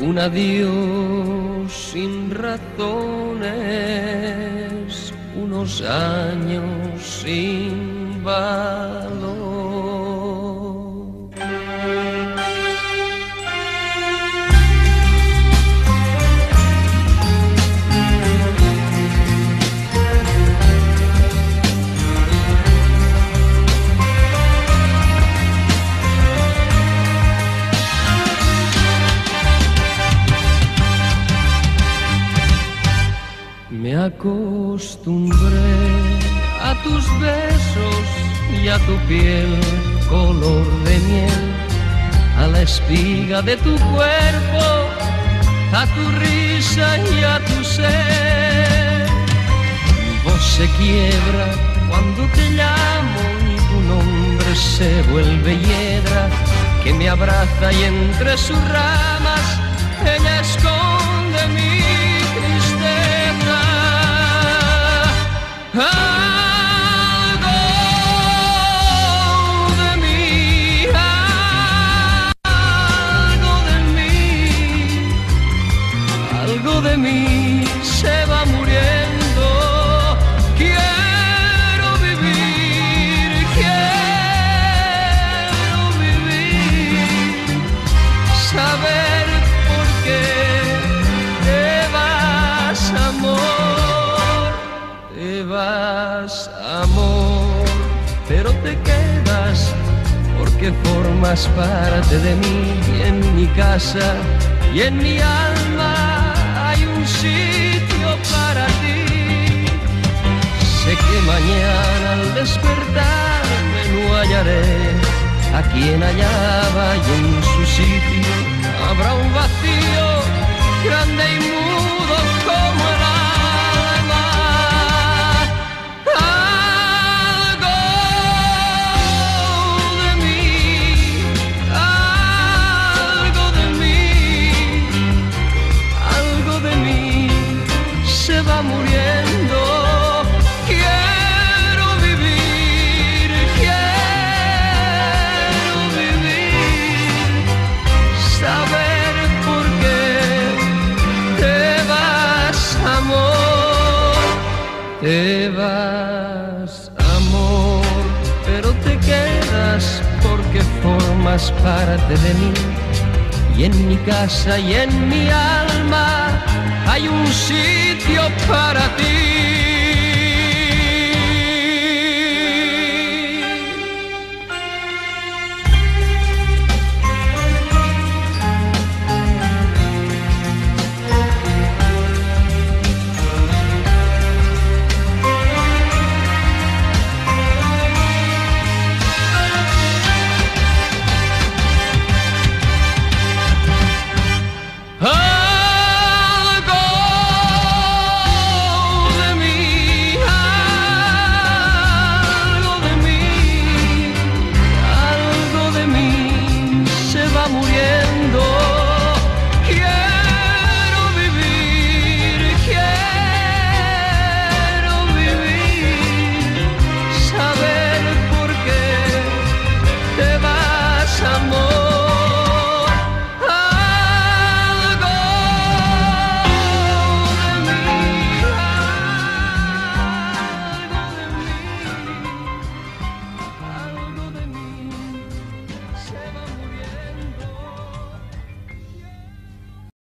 un adiós sin razones, unos años sin valor. Acostumbré a tus besos y a tu piel color de miel, a la espiga de tu cuerpo, a tu risa y a tu ser. Mi voz se quiebra cuando te llamo y tu nombre se vuelve hiedra que me abraza y entre sus ramas ella esconde de mí se va muriendo. Quiero vivir, quiero vivir, saber por qué te vas, amor, te vas, amor, pero te quedas porque formas parte de mí en mi casa y en mi alma sitio para ti. Sé que mañana al despertarme no hallaré a quien hallaba y en su sitio habrá un vacío grande y mudo te vas, amor, pero te quedas porque formas parte de mí. Y en mi casa y en mi alma hay un sitio para ti.